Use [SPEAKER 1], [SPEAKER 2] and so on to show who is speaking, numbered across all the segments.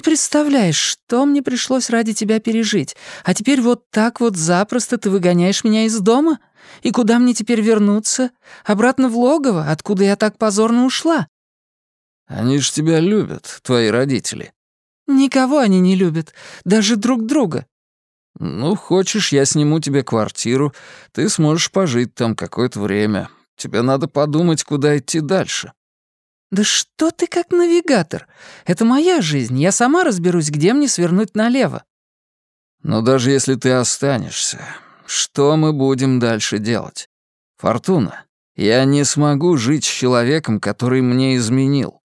[SPEAKER 1] представляешь, что мне пришлось ради тебя пережить, а теперь вот так вот запросто ты выгоняешь меня из дома? И куда мне теперь вернуться? Обратно в логово, откуда я так позорно ушла?»
[SPEAKER 2] «Они ж тебя любят, твои родители».
[SPEAKER 1] «Никого они не любят, даже друг друга».
[SPEAKER 2] «Ну, хочешь, я сниму тебе квартиру, ты сможешь пожить там какое-то время. Тебе надо подумать, куда идти дальше».
[SPEAKER 1] «Да что ты как навигатор? Это моя жизнь, я сама разберусь, где мне свернуть налево».
[SPEAKER 2] «Но даже если ты останешься, что мы будем дальше делать? Фортуна, я не смогу жить с человеком, который мне изменил».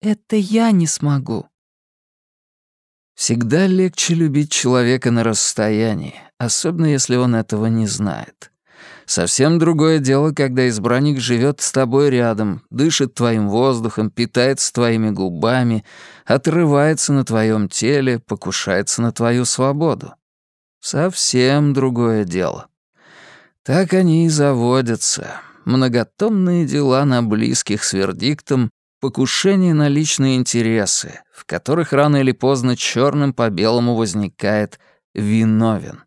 [SPEAKER 1] «Это я не смогу».
[SPEAKER 2] Всегда легче любить человека на расстоянии, особенно если он этого не знает. Совсем другое дело, когда избранник живет с тобой рядом, дышит твоим воздухом, питается твоими губами, отрывается на твоем теле, покушается на твою свободу. Совсем другое дело. Так они и заводятся. Многотомные дела на близких с вердиктом, покушение на личные интересы, в которых рано или поздно черным по белому возникает «виновен».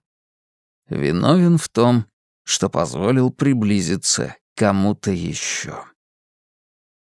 [SPEAKER 2] Виновен в том, что позволил приблизиться кому-то еще.